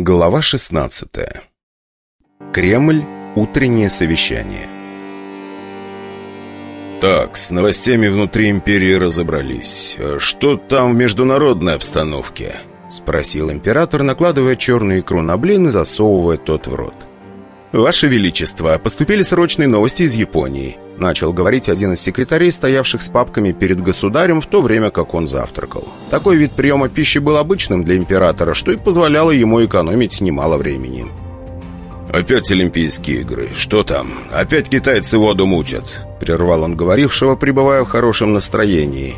Глава 16 Кремль. Утреннее совещание Так, с новостями внутри империи разобрались. Что там в международной обстановке? Спросил император, накладывая черную икру на блин и засовывая тот в рот. «Ваше Величество, поступили срочные новости из Японии», начал говорить один из секретарей, стоявших с папками перед государем в то время, как он завтракал. Такой вид приема пищи был обычным для императора, что и позволяло ему экономить немало времени. «Опять Олимпийские игры. Что там? Опять китайцы воду мутят?» Прервал он говорившего, пребывая в хорошем настроении.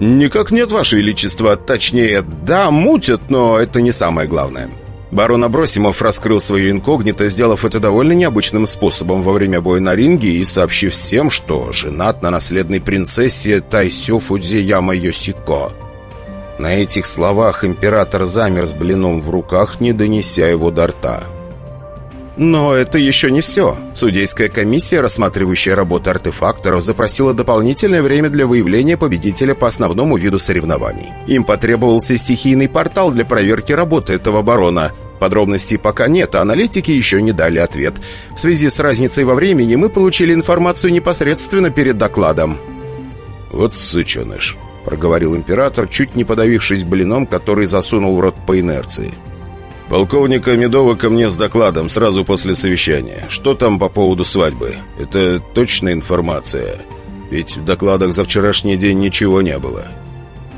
«Никак нет, Ваше Величество. Точнее, да, мутят, но это не самое главное. Барон Абросимов раскрыл свое инкогнито, сделав это довольно необычным способом во время боя на ринге и сообщив всем, что женат на наследной принцессе Тайсё Фудзияма Йосико. На этих словах император замер с блином в руках, не донеся его до рта. Но это еще не все. Судейская комиссия, рассматривающая работу артефакторов, запросила дополнительное время для выявления победителя по основному виду соревнований. Им потребовался стихийный портал для проверки работы этого барона. Подробностей пока нет, а аналитики еще не дали ответ. В связи с разницей во времени мы получили информацию непосредственно перед докладом. «Вот сыченыш», — проговорил император, чуть не подавившись блином, который засунул в рот по инерции. «Полковника Медова ко мне с докладом сразу после совещания. Что там по поводу свадьбы? Это точная информация? Ведь в докладах за вчерашний день ничего не было».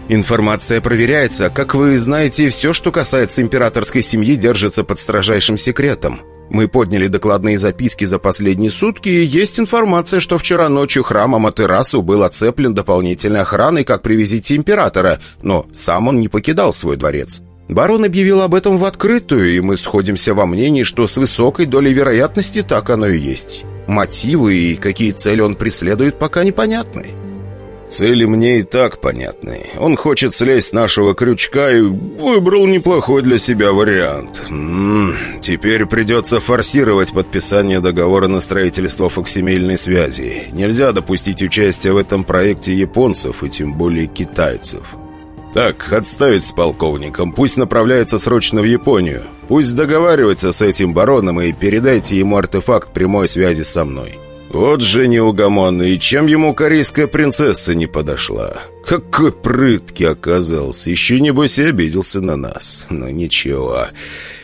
«Информация проверяется. Как вы знаете, все, что касается императорской семьи, держится под строжайшим секретом. Мы подняли докладные записки за последние сутки, и есть информация, что вчера ночью храм Аматерасу был оцеплен дополнительной охраной как при визите императора, но сам он не покидал свой дворец. Барон объявил об этом в открытую, и мы сходимся во мнении, что с высокой долей вероятности так оно и есть. Мотивы и какие цели он преследует, пока непонятны. Цели мне и так понятны. Он хочет слезть с нашего крючка и выбрал неплохой для себя вариант. М -м, теперь придется форсировать подписание договора на строительство фоксимильной связи. Нельзя допустить участие в этом проекте японцев и тем более китайцев. «Так, отставить с полковником. Пусть направляется срочно в Японию. Пусть договаривается с этим бароном и передайте ему артефакт прямой связи со мной». Вот же неугомонный, чем ему корейская принцесса не подошла? Какой прытки оказался, еще небось и обиделся на нас. Но ничего,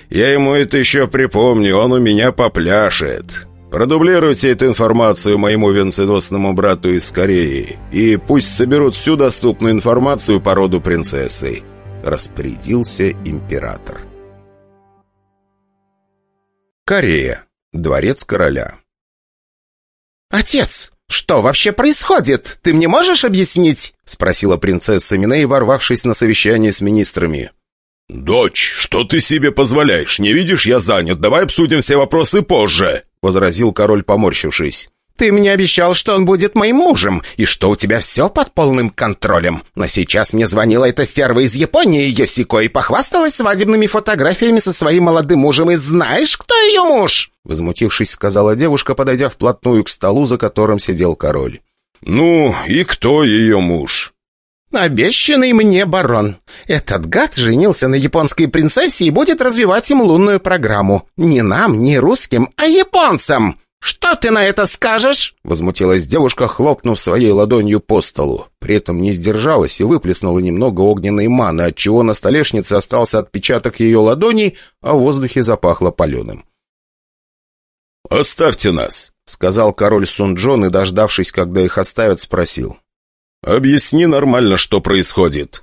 я ему это еще припомню, он у меня попляшет». Продублируйте эту информацию моему венценосному брату из Кореи, и пусть соберут всю доступную информацию по роду принцессы», — распорядился император. Корея. Дворец короля. «Отец, что вообще происходит? Ты мне можешь объяснить?» — спросила принцесса Миней, ворвавшись на совещание с министрами. «Дочь, что ты себе позволяешь? Не видишь, я занят. Давай обсудим все вопросы позже», — возразил король, поморщившись. «Ты мне обещал, что он будет моим мужем, и что у тебя все под полным контролем. Но сейчас мне звонила эта стерва из Японии, Йосико, и похвасталась свадебными фотографиями со своим молодым мужем. И знаешь, кто ее муж?» Возмутившись, сказала девушка, подойдя вплотную к столу, за которым сидел король. «Ну, и кто ее муж?» «Обещанный мне барон. Этот гад женился на японской принцессе и будет развивать им лунную программу. Не нам, не русским, а японцам. Что ты на это скажешь?» Возмутилась девушка, хлопнув своей ладонью по столу. При этом не сдержалась и выплеснула немного огненной маны, отчего на столешнице остался отпечаток ее ладоней, а в воздухе запахло паленым. «Оставьте нас», — сказал король Сунджон и, дождавшись, когда их оставят, спросил. «Объясни нормально, что происходит».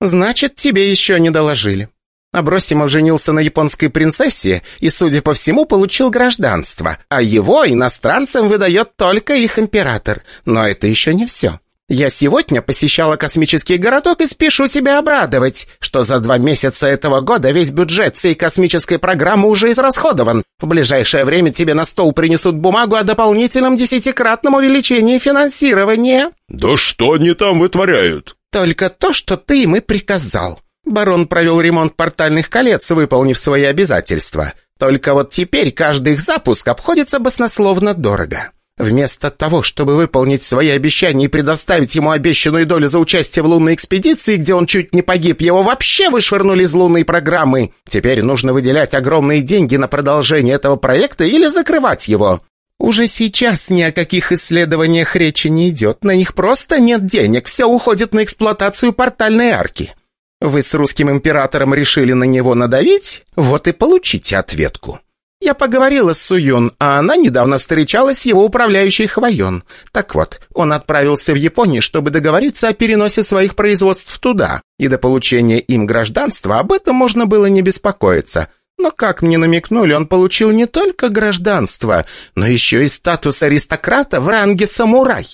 «Значит, тебе еще не доложили. Абросимов женился на японской принцессе и, судя по всему, получил гражданство, а его иностранцам выдает только их император. Но это еще не все. Я сегодня посещала космический городок и спешу тебя обрадовать, что за два месяца этого года весь бюджет всей космической программы уже израсходован. В ближайшее время тебе на стол принесут бумагу о дополнительном десятикратном увеличении финансирования». «Да что они там вытворяют?» «Только то, что ты им и приказал. Барон провел ремонт портальных колец, выполнив свои обязательства. Только вот теперь каждый их запуск обходится баснословно дорого». Вместо того, чтобы выполнить свои обещания и предоставить ему обещанную долю за участие в лунной экспедиции, где он чуть не погиб, его вообще вышвырнули из лунной программы. Теперь нужно выделять огромные деньги на продолжение этого проекта или закрывать его. Уже сейчас ни о каких исследованиях речи не идет. На них просто нет денег, все уходит на эксплуатацию портальной арки. Вы с русским императором решили на него надавить? Вот и получите ответку. Я поговорила с Суюн, а она недавно встречалась с его управляющей Хвоен. Так вот, он отправился в Японию, чтобы договориться о переносе своих производств туда, и до получения им гражданства об этом можно было не беспокоиться. Но, как мне намекнули, он получил не только гражданство, но еще и статус аристократа в ранге самурай.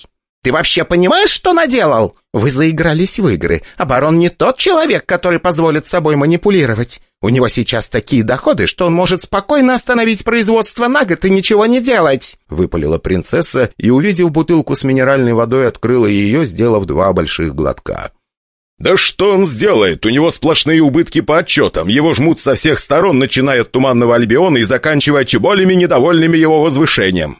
Ты вообще понимаешь, что наделал? Вы заигрались в игры, барон не тот человек, который позволит собой манипулировать. У него сейчас такие доходы, что он может спокойно остановить производство на год и ничего не делать!» Выпалила принцесса и, увидев бутылку с минеральной водой, открыла ее, сделав два больших глотка. «Да что он сделает? У него сплошные убытки по отчетам. Его жмут со всех сторон, начиная от Туманного Альбиона и заканчивая чеболями, недовольными его возвышением».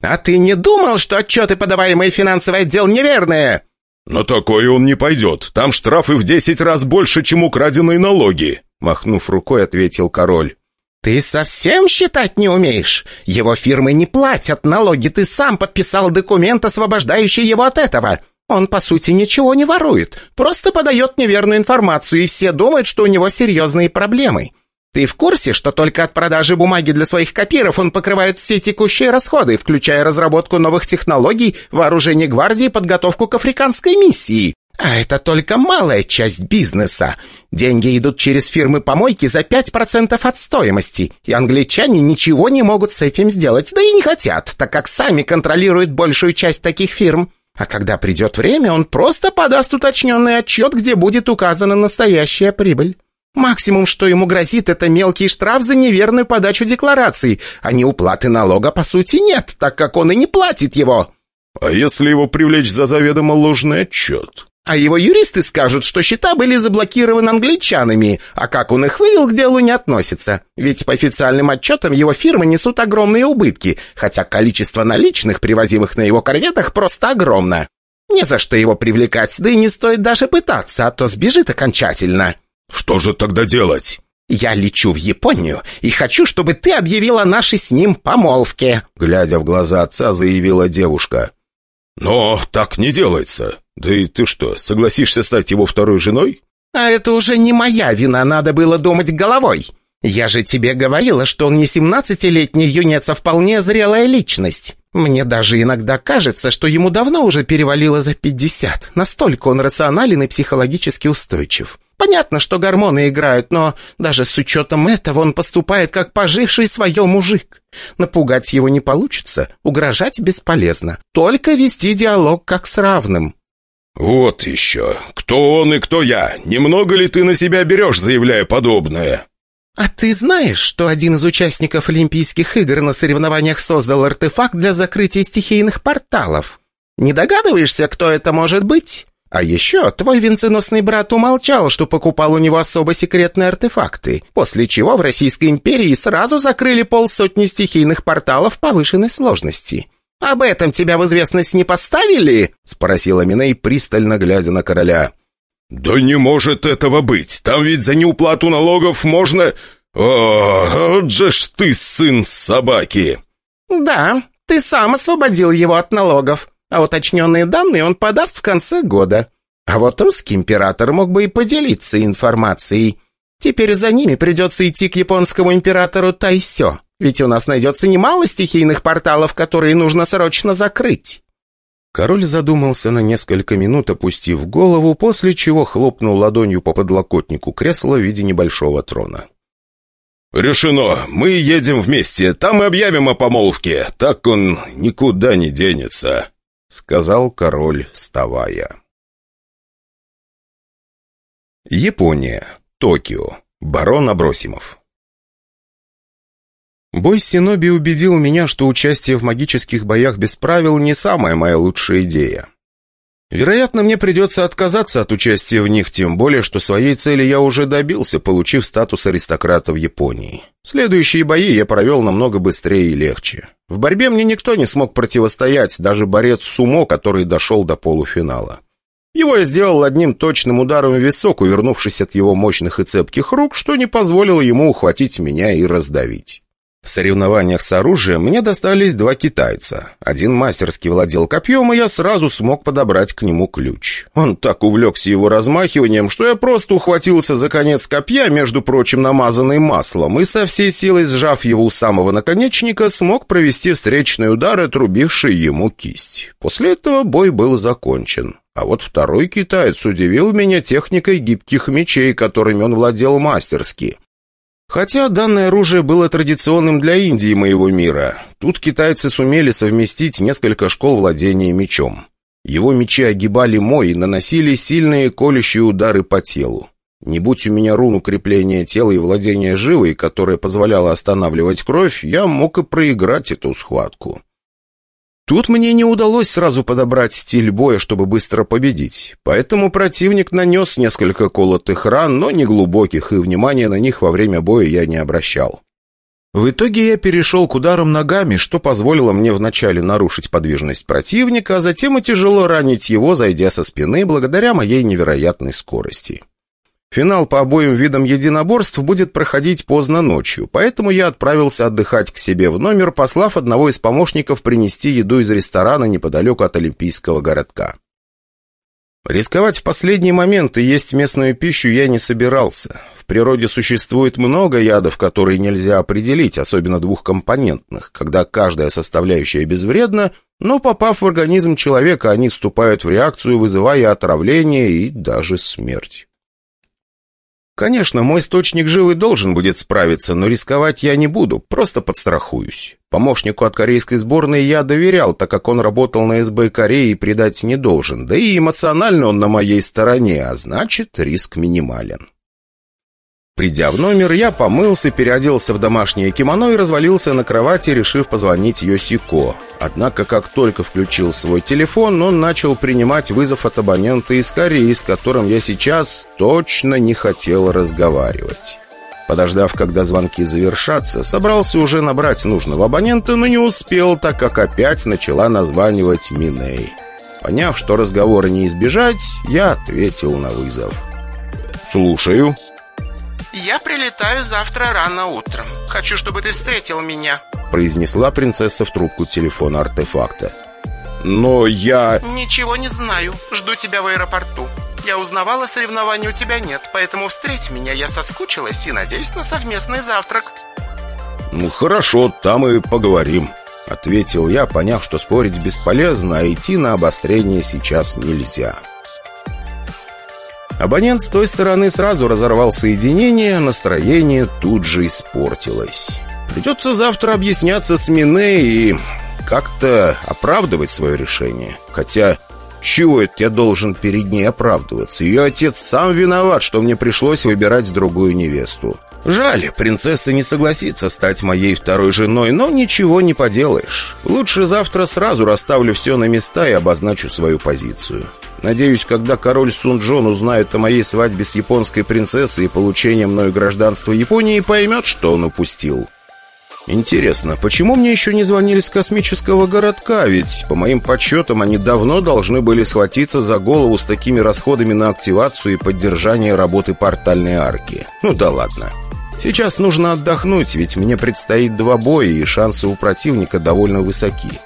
«А ты не думал, что отчеты, подаваемые финансовый отдел, неверные?» «На такое он не пойдет. Там штрафы в десять раз больше, чем украденные налоги». Махнув рукой, ответил король. «Ты совсем считать не умеешь? Его фирмы не платят налоги, ты сам подписал документ, освобождающий его от этого. Он, по сути, ничего не ворует, просто подает неверную информацию, и все думают, что у него серьезные проблемы. Ты в курсе, что только от продажи бумаги для своих копиров он покрывает все текущие расходы, включая разработку новых технологий, вооружение гвардии и подготовку к африканской миссии? А это только малая часть бизнеса. Деньги идут через фирмы-помойки за 5% от стоимости, и англичане ничего не могут с этим сделать, да и не хотят, так как сами контролируют большую часть таких фирм. А когда придет время, он просто подаст уточненный отчет, где будет указана настоящая прибыль. Максимум, что ему грозит, это мелкий штраф за неверную подачу декларации, а не уплаты налога, по сути, нет, так как он и не платит его. А если его привлечь за заведомо ложный отчет? А его юристы скажут, что счета были заблокированы англичанами, а как он их вывел, к делу не относится. Ведь по официальным отчетам его фирмы несут огромные убытки, хотя количество наличных, привозимых на его корветах, просто огромно. Не за что его привлекать, да и не стоит даже пытаться, а то сбежит окончательно. Что же тогда делать? «Я лечу в Японию и хочу, чтобы ты объявила нашей с ним помолвке», глядя в глаза отца, заявила девушка. «Но так не делается. Да и ты что, согласишься стать его второй женой?» «А это уже не моя вина, надо было думать головой. Я же тебе говорила, что он не семнадцатилетний юнец, а вполне зрелая личность. Мне даже иногда кажется, что ему давно уже перевалило за пятьдесят. Настолько он рационален и психологически устойчив. Понятно, что гормоны играют, но даже с учетом этого он поступает как поживший свое мужик. Напугать его не получится, угрожать бесполезно. Только вести диалог как с равным. «Вот еще. Кто он и кто я? Немного ли ты на себя берешь, заявляя подобное?» «А ты знаешь, что один из участников Олимпийских игр на соревнованиях создал артефакт для закрытия стихийных порталов? Не догадываешься, кто это может быть?» А еще твой венценосный брат умолчал, что покупал у него особо секретные артефакты, после чего в Российской империи сразу закрыли полсотни стихийных порталов повышенной сложности. «Об этом тебя в известность не поставили?» — спросила Миней, пристально глядя на короля. «Да не может этого быть! Там ведь за неуплату налогов можно... О, вот же ж ты, сын собаки!» «Да, ты сам освободил его от налогов а уточненные данные он подаст в конце года. А вот русский император мог бы и поделиться информацией. Теперь за ними придется идти к японскому императору Тайсё, ведь у нас найдется немало стихийных порталов, которые нужно срочно закрыть». Король задумался на несколько минут, опустив голову, после чего хлопнул ладонью по подлокотнику кресла в виде небольшого трона. «Решено. Мы едем вместе. Там и объявим о помолвке. Так он никуда не денется». — сказал король, вставая. Япония. Токио. Барон Абросимов. Бой Синоби убедил меня, что участие в магических боях без правил не самая моя лучшая идея. Вероятно, мне придется отказаться от участия в них, тем более, что своей цели я уже добился, получив статус аристократа в Японии. Следующие бои я провел намного быстрее и легче. В борьбе мне никто не смог противостоять, даже борец Сумо, который дошел до полуфинала. Его я сделал одним точным ударом в висок, увернувшись от его мощных и цепких рук, что не позволило ему ухватить меня и раздавить. В соревнованиях с оружием мне достались два китайца. Один мастерски владел копьем, и я сразу смог подобрать к нему ключ. Он так увлекся его размахиванием, что я просто ухватился за конец копья, между прочим, намазанный маслом, и со всей силой сжав его у самого наконечника, смог провести встречный удар, отрубивший ему кисть. После этого бой был закончен. А вот второй китаец удивил меня техникой гибких мечей, которыми он владел мастерски. Хотя данное оружие было традиционным для Индии моего мира, тут китайцы сумели совместить несколько школ владения мечом. Его мечи огибали мой и наносили сильные колющие удары по телу. Не будь у меня рун укрепления тела и владения живой, которая позволяла останавливать кровь, я мог и проиграть эту схватку. Тут мне не удалось сразу подобрать стиль боя, чтобы быстро победить. Поэтому противник нанес несколько колотых ран, но не глубоких, и внимания на них во время боя я не обращал. В итоге я перешел к ударам ногами, что позволило мне вначале нарушить подвижность противника, а затем и тяжело ранить его, зайдя со спины, благодаря моей невероятной скорости. Финал по обоим видам единоборств будет проходить поздно ночью, поэтому я отправился отдыхать к себе в номер, послав одного из помощников принести еду из ресторана неподалеку от Олимпийского городка. Рисковать в последний момент и есть местную пищу я не собирался. В природе существует много ядов, которые нельзя определить, особенно двухкомпонентных, когда каждая составляющая безвредна, но попав в организм человека, они вступают в реакцию, вызывая отравление и даже смерть. Конечно, мой источник живы должен будет справиться, но рисковать я не буду, просто подстрахуюсь. Помощнику от корейской сборной я доверял, так как он работал на СБ Кореи и предать не должен, да и эмоционально он на моей стороне, а значит, риск минимален. Придя в номер, я помылся, переоделся в домашнее кимоно и развалился на кровати, решив позвонить Йосико. Однако, как только включил свой телефон, он начал принимать вызов от абонента из Кореи, с которым я сейчас точно не хотел разговаривать. Подождав, когда звонки завершатся, собрался уже набрать нужного абонента, но не успел, так как опять начала названивать Миней. Поняв, что разговора не избежать, я ответил на вызов. «Слушаю», «Я прилетаю завтра рано утром. Хочу, чтобы ты встретил меня», произнесла принцесса в трубку телефона артефакта. «Но я...» «Ничего не знаю. Жду тебя в аэропорту. Я узнавала, соревнований у тебя нет, поэтому встреть меня. Я соскучилась и надеюсь на совместный завтрак». «Ну, хорошо, там и поговорим», — ответил я, поняв, что спорить бесполезно, а идти на обострение сейчас нельзя. Абонент с той стороны сразу разорвал соединение, настроение тут же испортилось. Придется завтра объясняться с Мине и как-то оправдывать свое решение. Хотя, чего это я должен перед ней оправдываться? Ее отец сам виноват, что мне пришлось выбирать другую невесту. Жаль, принцесса не согласится стать моей второй женой, но ничего не поделаешь. Лучше завтра сразу расставлю все на места и обозначу свою позицию. Надеюсь, когда король Сунджон узнает о моей свадьбе с японской принцессой и получении мною гражданства Японии, поймет, что он упустил. Интересно, почему мне еще не звонили с космического городка? Ведь, по моим подсчетам, они давно должны были схватиться за голову с такими расходами на активацию и поддержание работы портальной арки. Ну да ладно. Сейчас нужно отдохнуть, ведь мне предстоит два боя, и шансы у противника довольно высоки.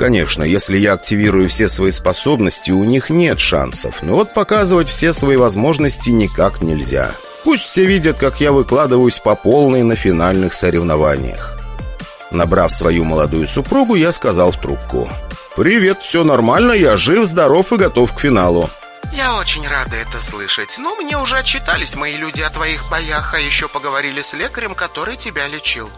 Конечно, если я активирую все свои способности, у них нет шансов. Но вот показывать все свои возможности никак нельзя. Пусть все видят, как я выкладываюсь по полной на финальных соревнованиях. Набрав свою молодую супругу, я сказал в трубку. «Привет, все нормально, я жив, здоров и готов к финалу». «Я очень рада это слышать. Но мне уже отчитались мои люди о твоих боях, а еще поговорили с лекарем, который тебя лечил».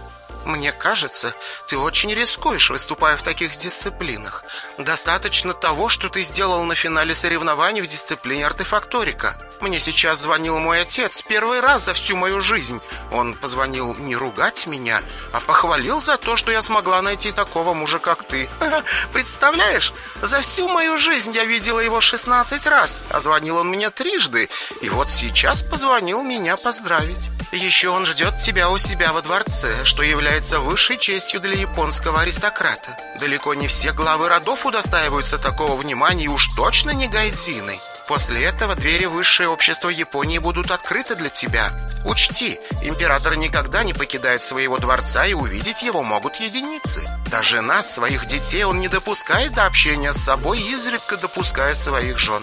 Мне кажется, ты очень рискуешь, выступая в таких дисциплинах. Достаточно того, что ты сделал на финале соревнований в дисциплине артефакторика. Мне сейчас звонил мой отец первый раз за всю мою жизнь. Он позвонил не ругать меня, а похвалил за то, что я смогла найти такого мужа, как ты. Представляешь, за всю мою жизнь я видела его 16 раз, а звонил он мне трижды. И вот сейчас позвонил меня поздравить. Еще он ждет тебя у себя во дворце, что является высшей честью для японского аристократа. Далеко не все главы родов удостаиваются такого внимания уж точно не гайдзины. После этого двери высшее общества Японии будут открыты для тебя. Учти, император никогда не покидает своего дворца, и увидеть его могут единицы. Даже нас, своих детей, он не допускает до общения с собой, изредка допуская своих жен.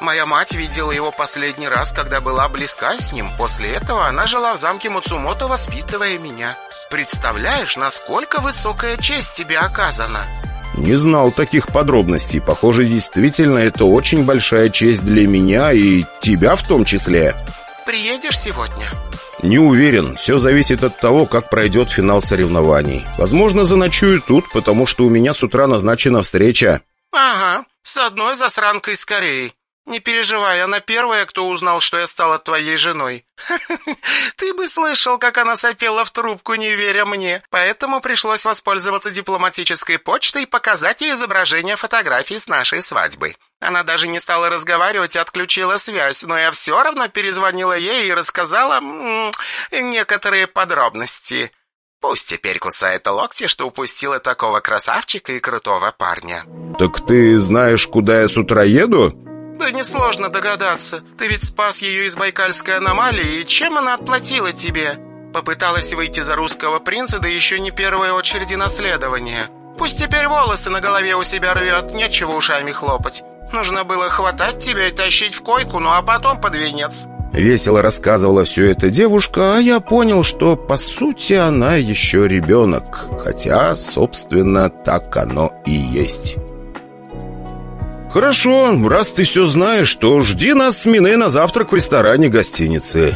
Моя мать видела его последний раз, когда была близка с ним. После этого она жила в замке Муцумото, воспитывая меня. Представляешь, насколько высокая честь тебе оказана?» «Не знал таких подробностей. Похоже, действительно, это очень большая честь для меня и тебя в том числе». «Приедешь сегодня?» «Не уверен. Все зависит от того, как пройдет финал соревнований. Возможно, заночую тут, потому что у меня с утра назначена встреча». «Ага, с одной засранкой скорее. «Не переживай, она первая, кто узнал, что я стала твоей женой. Ты бы слышал, как она сопела в трубку, не веря мне. Поэтому пришлось воспользоваться дипломатической почтой и показать ей изображение фотографий с нашей свадьбы. Она даже не стала разговаривать и отключила связь, но я все равно перезвонила ей и рассказала некоторые подробности. Пусть теперь кусает локти, что упустила такого красавчика и крутого парня». «Так ты знаешь, куда я с утра еду?» Да несложно догадаться. Ты ведь спас ее из Байкальской аномалии, и чем она отплатила тебе? Попыталась выйти за русского принца, да еще не первой очереди наследования. Пусть теперь волосы на голове у себя рвет, нечего ушами хлопать. Нужно было хватать тебя и тащить в койку, ну а потом под венец». Весело рассказывала все это девушка, а я понял, что, по сути, она еще ребенок. Хотя, собственно, так оно и есть. «Хорошо, раз ты все знаешь, то жди нас с Миной на завтрак в ресторане гостиницы».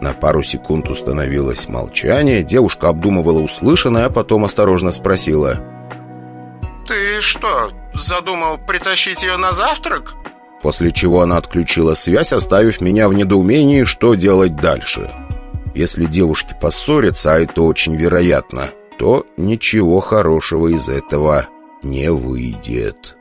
На пару секунд установилось молчание, девушка обдумывала услышанное, а потом осторожно спросила. «Ты что, задумал притащить ее на завтрак?» После чего она отключила связь, оставив меня в недоумении, что делать дальше. Если девушки поссорятся, а это очень вероятно, то ничего хорошего из этого не выйдет».